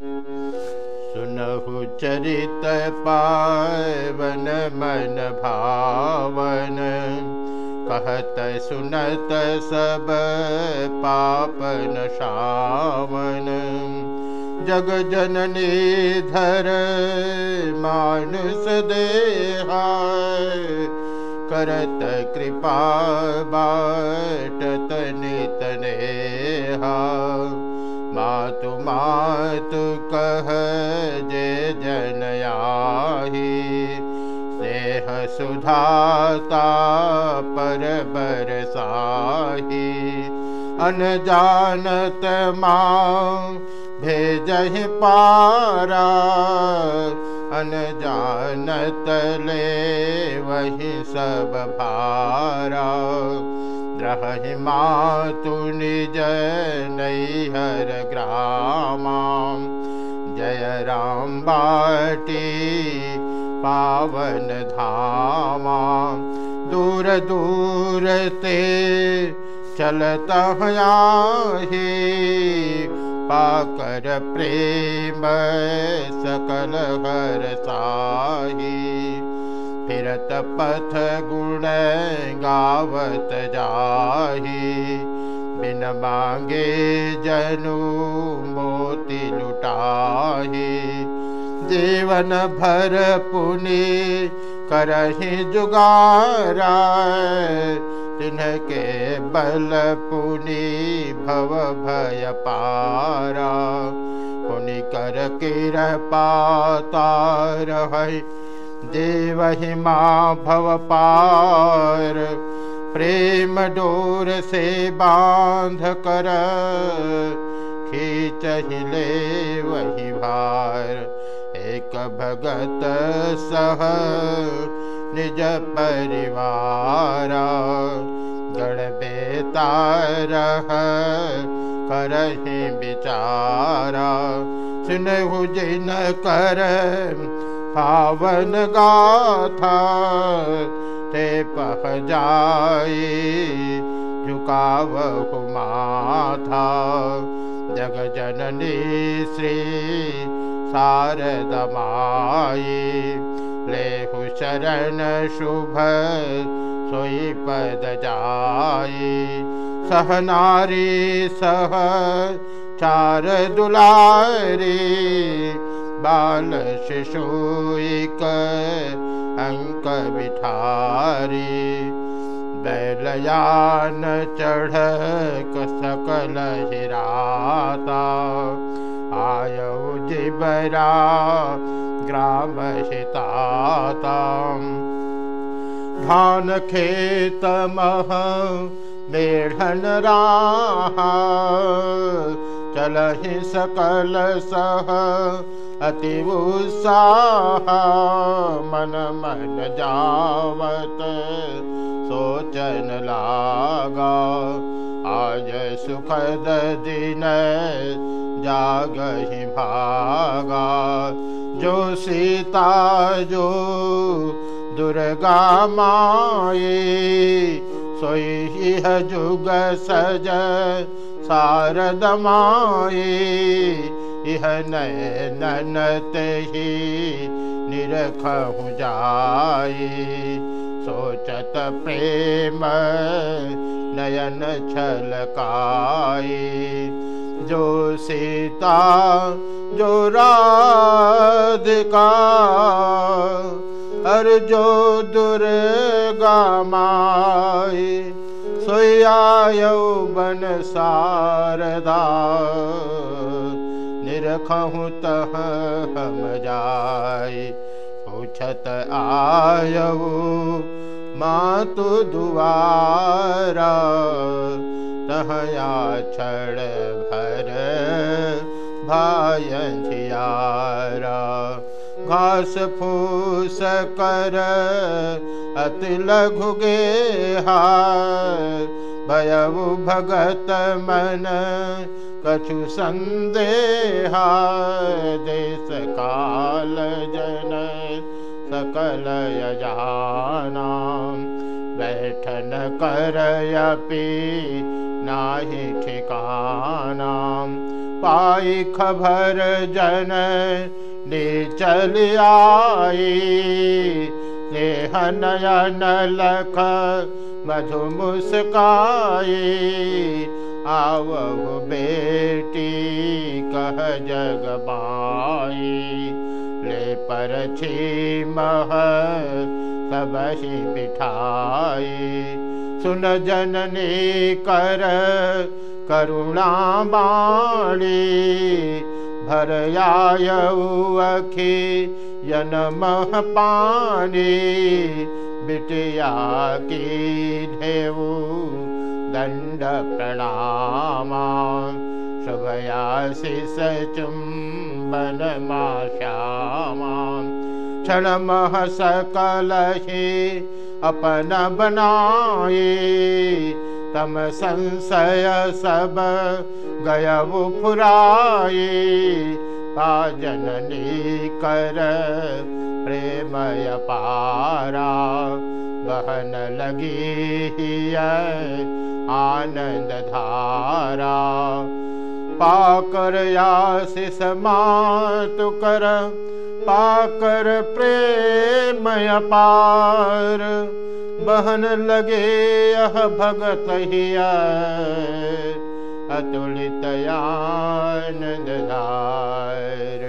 सुनहु चरित पावन मन भावन कहत सुनत सब पापन शावन जग जननी धर मानुष देहा करत कृपा बाटत नितने मातु मातु कह जे जनयाही। स्नेह सुधाता पर बरसाही। अनजानत माँ भेजहि पारा। अनजानत ले वही सब भारा रहि मातु निज नैहर ग्रामा। जय राम बाटी पावन धामा। दूर दूर ते चलता ही, पाकर प्रेम सकल हर साही। पथ गुण गावत जाही। बिन मांगे जनु मोती लुटाही। जीवन भर पुनि करही जुगारा तिनके बल पुनि भव भय पारा। पुनि कर किर पातार है देवहि माँ भव पार, प्रेम डोर से बाँध कर, खींच ले वही भार। एक भगत सह निज परिवार गण बेतार करहि विचारा। सुनहु जिन कर पावन गाथा ते पह जाई झुकावहु माथा। जग जननी श्री शारदमाई लेहु शरण शुभ सोई पद जाई सह नारी सह चार दुलारी बाल शिशु एक अंक बिठारी बैलयान चढ़ सकल हिराता आयौ जिबरा ग्राम धान खेत मह मेढन राहा चलहि सकल सह, अति उत्साह, मन मन जावत, सोचन लागा। आज सुखद दिन जागहि भागा। जो सीता, जो दुर्गा माए सोई जुग सज। शारद माए इह नय ननत ही निरखहु जाए सोचत प्रेम नयन छलकाए जो सीता जो राधिका हर जो दुर्गा माई सोयायो बन शारदा। निरखहु तह हम जाय पूछत आयऊ मातु दुआरा। तहया छड़ भर भायझियारा घास फूस कर अति लघु गेहा भयउ भगत मन कछु संदेहा। देश काल जन सकल यजाना। बैठन कर नाही ठिकाना। पाई खबर जन ने चल लख मधु मुस्काई। आवहु बेटी कह जग बाई। ले पर मह सबहि बिठाई। सुन जननी कर करुणा बाणी भर अखी यन मह पानी बिटिया की ढेऊ दंड प्रणामा। शुभयाशिष चुम्बन मा श्यामा क्षण मह सकल ही अपन बनाए तम संशय सब गय फुराए जननी कर प्रेमय पारा बहन लगी आनंद धारा। पाकर आशिष मातु कर पाकर प्रेमय पार बहन लगे यह भगत हिया अतुलित आनंद धार